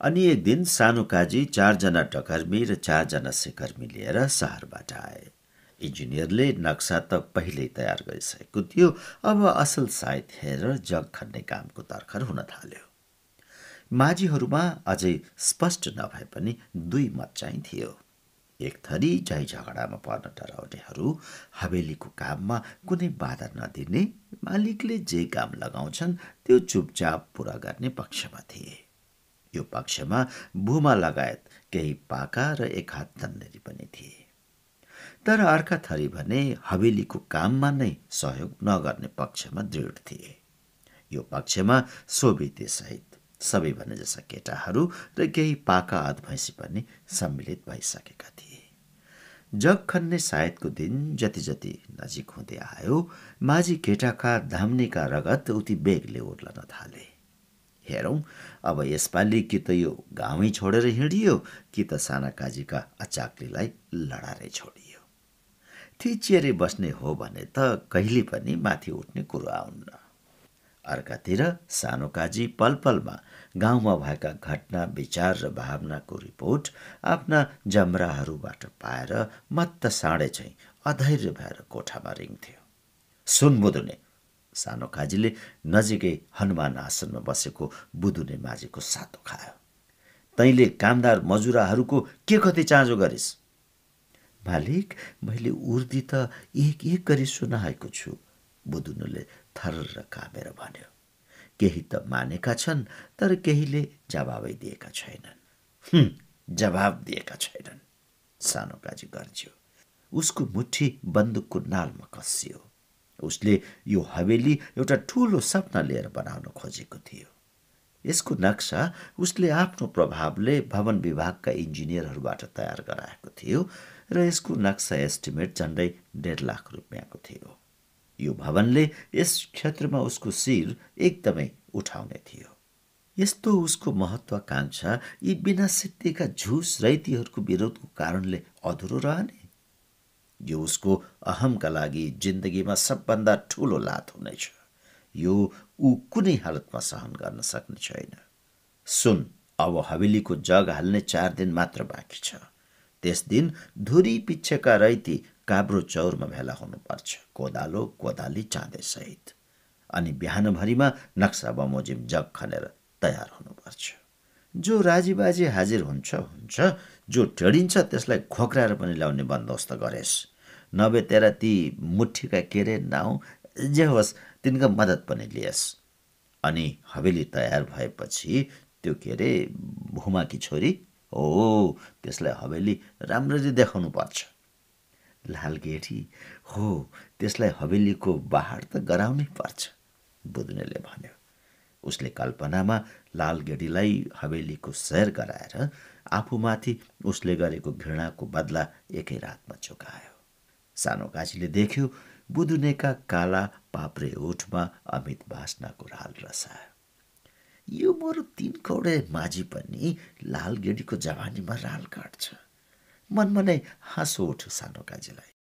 अनि एक दिन सानो काजी चारजना टकर्मी र चारजना सिकर्मी लिएर सहरबाट आए। इन्जिनियरले नक्सा त पहिल्यै तयार गरिसकेको थियो अब असल साइत हेरेर जग खन्ने कामको तर्खर हुन थाल्यो। माझीहरूमा अझै स्पष्ट नभए पनि दुई मत चाहिँ थियो। एक थरी झै झगडामा पर्न डराउनेहरू हवेलीको काममा कुनै बाधा नदिने मालिकले जे काम लगाउँछन् त्यो चुपचाप पुरा गर्ने पक्षमा थिए। यो पक्षमा भूमा लगायत केही पाका र एक हात तन्नेरी पनि थिए। तर अर्का थरी भने हवेलीको काममा नै सहयोग नगर्ने पक्षमा दृढ थिए। यो पक्षमा सहित सबै जसा केटाहरू र केही पाका अधभैँसी पनि सम्मिलित भइसकेका थिए। जग खन्ने सायदको दिन जति जति नजिक हुँदै आयो माझी केटाका धाम्नेका रगत उति बेगले उर्लन थाले। हेरौँ अब यसपालि कि त यो गाउँै छोडेर हिँडियो कि त साना काजीका अचाक्लीलाई लडारै छोडियो। थिचिएर बस्ने हो भने त कहिले पनि माथि उठ्ने कुरो आउन्न। अर्कातिर सानो काजी पल पलमा गाउँमा भएका घटना विचार र भावनाको रिपोर्ट आफ्ना जमराहरूबाट पाएर मत्त साँडे चाहिँ अधैर्य भएर कोठामा रिङ्थ्यो। सुन बुदुने सानो काजीले नजिकै हनुमान आसनमा बसेको बुदुने माझीको सातो खायो। तैँले कामदार मजुराहरूको के कति चाँजो गरिस्? मालिक मैले उर्दी त एक एक गरी सुनाएको छु। बुदुनुले थर कामेर भन्यो केही त मानेका छन् तर केहीले जवाबै दिएका छैनन्। जवाब दिएका छैनन् सानो काजी गर्ज्यो। उसको मुठी बन्दुकको नालमा कसियो उसले यो हवेली एउटा ठुलो सपना लिएर बनाउन खोजेको थियो। यसको नक्सा उसले आफ्नो प्रभावले भवन विभागका इन्जिनियरहरूबाट तयार गराएको थियो र यसको नक्सा एस्टिमेट झन्डै डेढ लाख रुपियाँको थियो। यो भवनले यस क्षेत्रमा उसको शिर एकदमै उठाउने थियो। यस्तो उसको महत्वाकांक्षा यी बिना सिद्धिका झुस रैतीहरूको विरोधको कारणले अधुरो रहने। यो उसको अहमका लागि जिन्दगीमा सबभन्दा ठुलो लात हुनेछ। यो ऊ कुनै हालतमा सहन गर्न सक्ने छैन। सुन अब हवेलीको जग हाल्ने चार दिन मात्र बाँकी छ। त्यस दिन धुरी पिच्छेका रैती काब्रो चौरमा भेला हुनुपर्छ। कोदालो कोदाली चाँदे सहित। अनि बिहानभरिमा नक्सा बमोजिम जग खनेर तयार हुनुपर्छ। जो राजीबाजी हाजिर हुन्छ हुन्छ। जो टेडिन्छ त्यसलाई खोक्राएर पनि ल्याउने बन्दोबस्त गरेस्। नभए तेरा ती मुठीका के अरे नाउँ? जे होस् तिनका मद्दत पनि लिएस्। अनि हवेली तयार भएपछि त्यो के अरे भुमाकी छोरी? हो त्यसलाई हवेली राम्ररी देखाउनु लालगेडी हो त्यसलाई हवेलीको बाहाड त गराउनै पर्छ बुद्नेले भन्यो। उसले कल्पनामा लालगेडीलाई हवेलीको सैर गराएर आफूमाथि उसले गरेको घृणाको बदला एकै रातमा चुकायो। सानो काजीले देख्यो बुदुनेका काला पाप्रे ओठमा अमित बासनाको राल रसायो। यो मोर तिन कौडे माझी पनि लाल गेडीको जवानीमा राल काट्छ। मनमा नै हाँसो उठ्यो सानो काजीलाई।